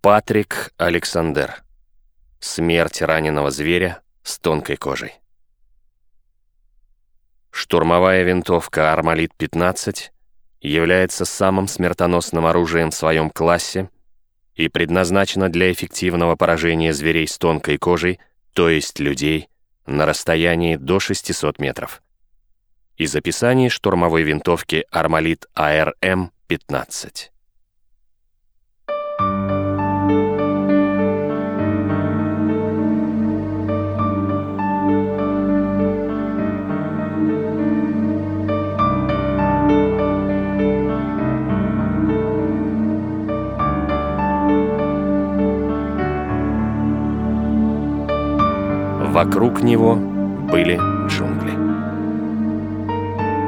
Патрик Александр. Смерть раненого зверя с тонкой кожей. Штурмовая винтовка «Армалит-15» является самым смертоносным оружием в своем классе и предназначена для эффективного поражения зверей с тонкой кожей, то есть людей, на расстоянии до 600 метров. Из описания штурмовой винтовки «Армалит АРМ-15». Вокруг него были джунгли.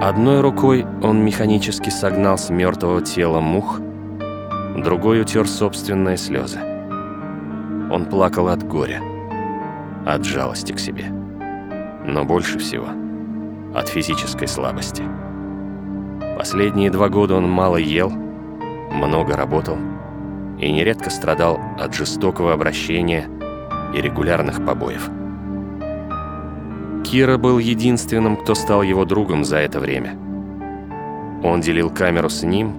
Одной рукой он механически согнал с мертвого тела мух, другой утер собственные слезы. Он плакал от горя, от жалости к себе, но больше всего от физической слабости. Последние два года он мало ел, много работал и нередко страдал от жестокого обращения и регулярных побоев. Кира был единственным, кто стал его другом за это время. Он делил камеру с ним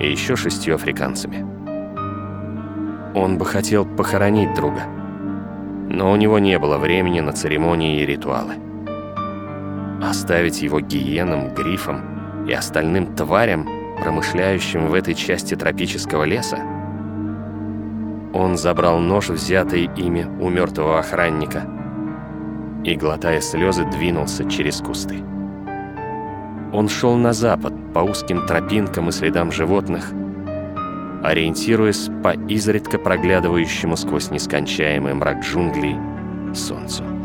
и еще шестью африканцами. Он бы хотел похоронить друга, но у него не было времени на церемонии и ритуалы. Оставить его гиенам, грифам и остальным тварям, промышляющим в этой части тропического леса? Он забрал нож, взятый ими у мертвого охранника – и, глотая слезы, двинулся через кусты. Он шел на запад по узким тропинкам и следам животных, ориентируясь по изредка проглядывающему сквозь нескончаемый мрак джунглей солнцу.